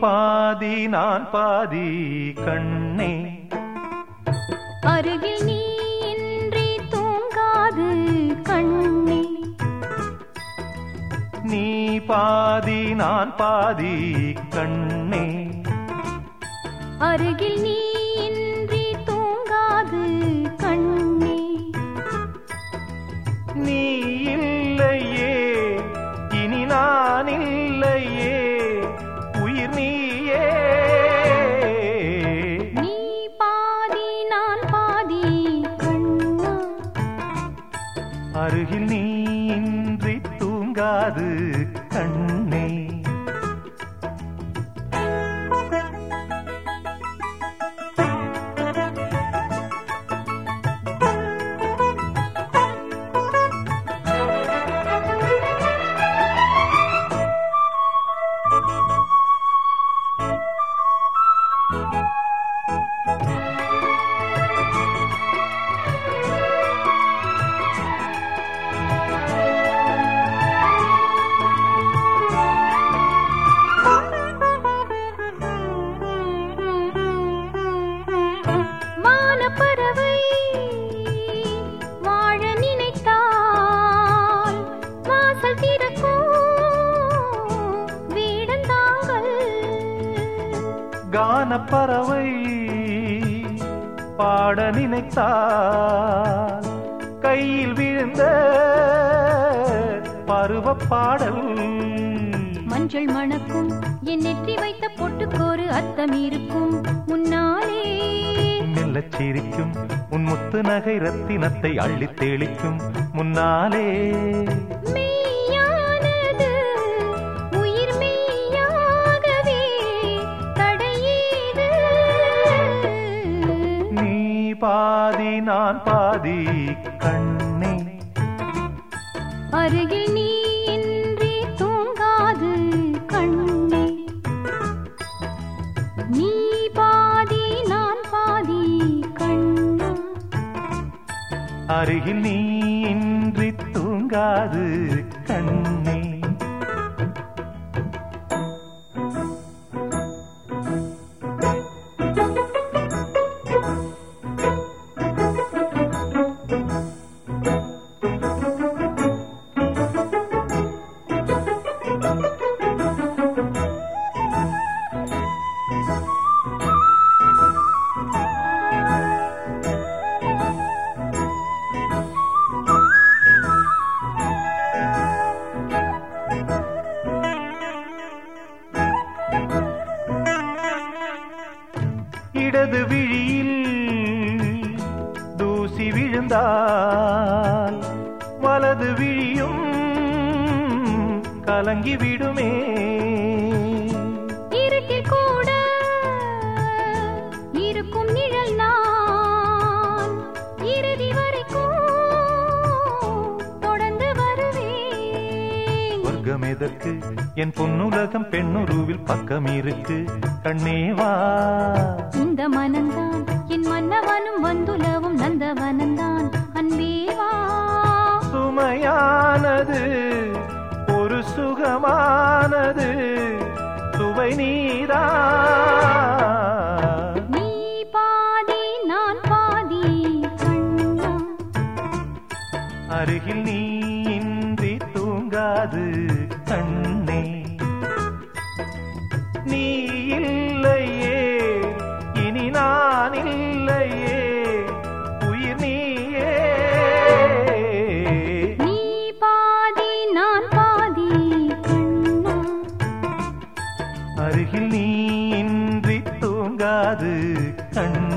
பாதி நான் பாதி கண்ணே. அருகில் நீ இன்றி தூங்காது கண்ணே. நீ பாதி நான் பாதி கண்ணே. அருகில் நீ இன்றி தூங்காது கண்ணே. நீ தூங்காது கண்ணே. வீடந்தாங்கள் கானப்பறவை பாட நினைத்தால் கையில் விழுந்த பருவ பாடல். மஞ்சள் மணக்கும் என் நெற்றி வைத்த பொட்டுக்கோரு அர்த்தம் இருக்கும். முன்னாலே மெல்லச் சிரிக்கும் உன் முத்து நகை ரத்தினத்தை அள்ளித் தெளிக்கும். முன்னாலே பாதி நான் பாதி கண்ணே. அருகில் நீ இன்றி தூங்காது கண்ணே. நீ பாதி நான் பாதி கண்ணா. அருகில் நீ இன்றி தூங்காது கண்ணே. விழுந்தால் வலது விழியும் கலங்கி விடுமே இருட்டில் கூட இருக்கும் நிழல் நான் இறுதி வரைக்கும் தொடர்ந்து வருவேன். சொர்க்கம் எதற்கு என் பொன்னுலகம் பெண்ணுருவில் பக்கம் இருக்கு. கண்ணேவா இந்த மனந்தான் என் மன்னவனும் வந்துலவும் நந்தவனந்தான் சுமையானது ஒரு சுகமானது சுவை நீரா நீ பாதி நான் பாதி கண்ணா. அருகில் நீ இன்றி தூங்காது கண்ணே. நீ அருகில் நீ